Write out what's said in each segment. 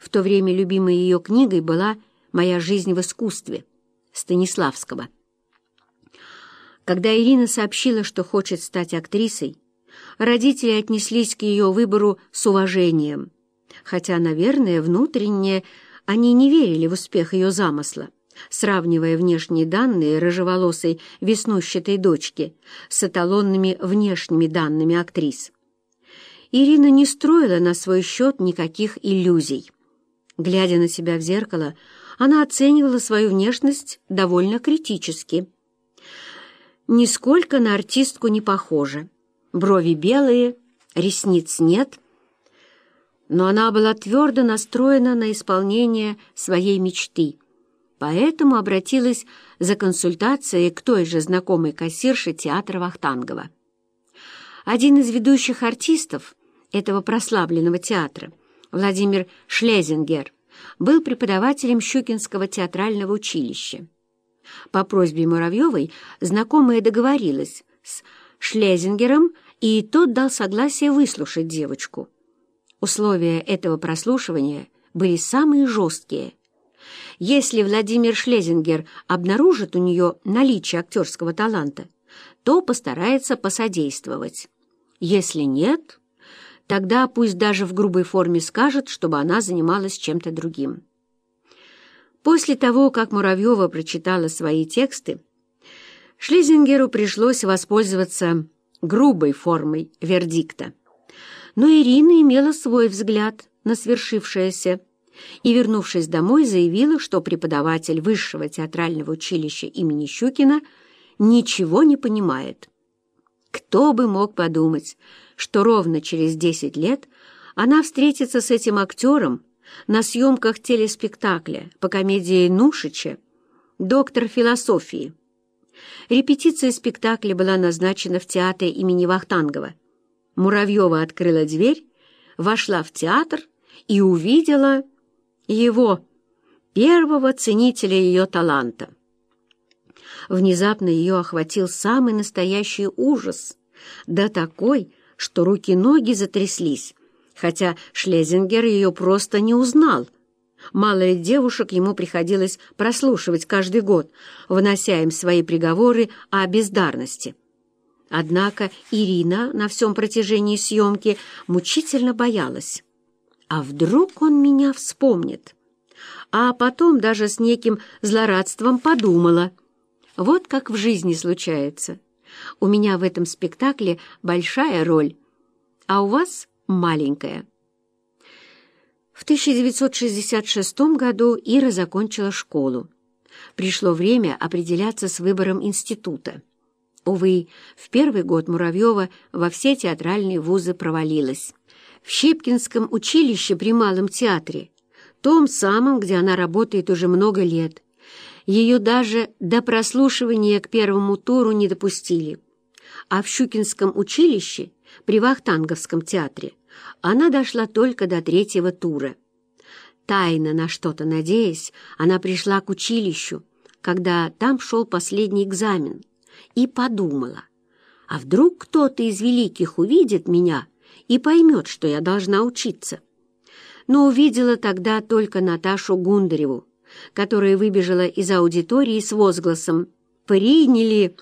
В то время любимой ее книгой была «Моя жизнь в искусстве» Станиславского. Когда Ирина сообщила, что хочет стать актрисой, родители отнеслись к ее выбору с уважением, хотя, наверное, внутренне они не верили в успех ее замысла, сравнивая внешние данные рыжеволосой веснущатой дочки с эталонными внешними данными актрис. Ирина не строила на свой счет никаких иллюзий. Глядя на себя в зеркало, она оценивала свою внешность довольно критически. Нисколько на артистку не похожа. Брови белые, ресниц нет. Но она была твердо настроена на исполнение своей мечты, поэтому обратилась за консультацией к той же знакомой кассирше театра Вахтангова. Один из ведущих артистов этого прославленного театра, Владимир Шлезингер, был преподавателем Щукинского театрального училища. По просьбе Муравьевой знакомая договорилась с Шлезингером, и тот дал согласие выслушать девочку. Условия этого прослушивания были самые жесткие. Если Владимир Шлезингер обнаружит у нее наличие актерского таланта, то постарается посодействовать. Если нет, Тогда пусть даже в грубой форме скажет, чтобы она занималась чем-то другим. После того, как Муравьева прочитала свои тексты, Шлезингеру пришлось воспользоваться грубой формой вердикта. Но Ирина имела свой взгляд на свершившееся и, вернувшись домой, заявила, что преподаватель высшего театрального училища имени Щукина ничего не понимает. Кто бы мог подумать, что ровно через 10 лет она встретится с этим актером на съемках телеспектакля по комедии Нушича «Доктор философии». Репетиция спектакля была назначена в театре имени Вахтангова. Муравьева открыла дверь, вошла в театр и увидела его, первого ценителя ее таланта. Внезапно ее охватил самый настоящий ужас, да такой, что руки-ноги затряслись, хотя Шлезингер ее просто не узнал. Мало ли девушек ему приходилось прослушивать каждый год, внося им свои приговоры о бездарности. Однако Ирина на всем протяжении съемки мучительно боялась. А вдруг он меня вспомнит? А потом даже с неким злорадством подумала. Вот как в жизни случается. У меня в этом спектакле большая роль, а у вас маленькая. В 1966 году Ира закончила школу. Пришло время определяться с выбором института. Увы, в первый год Муравьева во все театральные вузы провалилась. В Щепкинском училище при Малом театре, том самом, где она работает уже много лет, ее даже до прослушивания к первому туру не допустили. А в Щукинском училище при Вахтанговском театре она дошла только до третьего тура. Тайно на что-то надеясь, она пришла к училищу, когда там шел последний экзамен, и подумала, а вдруг кто-то из великих увидит меня и поймет, что я должна учиться. Но увидела тогда только Наташу Гундареву, которая выбежала из аудитории с возгласом «Приняли!»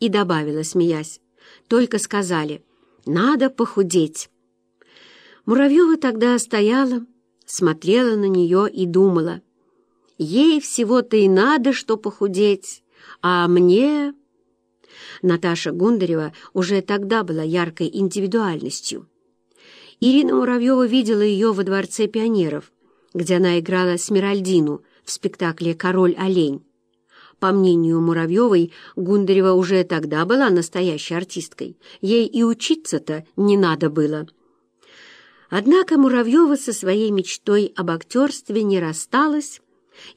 и добавила, смеясь. Только сказали «Надо похудеть». Муравьева тогда стояла, смотрела на нее и думала. Ей всего-то и надо, что похудеть, а мне... Наташа Гундарева уже тогда была яркой индивидуальностью. Ирина Муравьева видела ее во Дворце пионеров, где она играла Смиральдину в спектакле «Король-олень». По мнению Муравьевой, Гундарева уже тогда была настоящей артисткой. Ей и учиться-то не надо было. Однако Муравьева со своей мечтой об актерстве не рассталась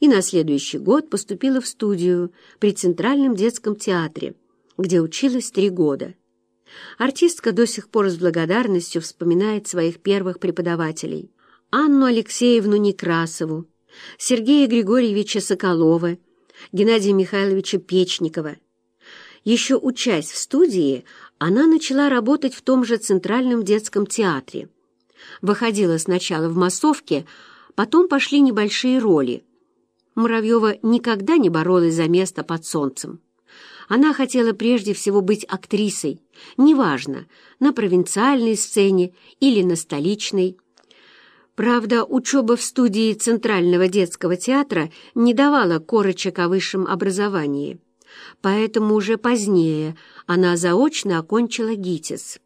и на следующий год поступила в студию при Центральном детском театре, где училась три года. Артистка до сих пор с благодарностью вспоминает своих первых преподавателей – Анну Алексеевну Некрасову, Сергея Григорьевича Соколова, Геннадия Михайловича Печникова. Еще учась в студии, она начала работать в том же Центральном детском театре. Выходила сначала в массовке, Потом пошли небольшие роли. Муравьева никогда не боролась за место под солнцем. Она хотела прежде всего быть актрисой, неважно, на провинциальной сцене или на столичной. Правда, учеба в студии Центрального детского театра не давала корочек о высшем образовании, поэтому уже позднее она заочно окончила ГИТИС.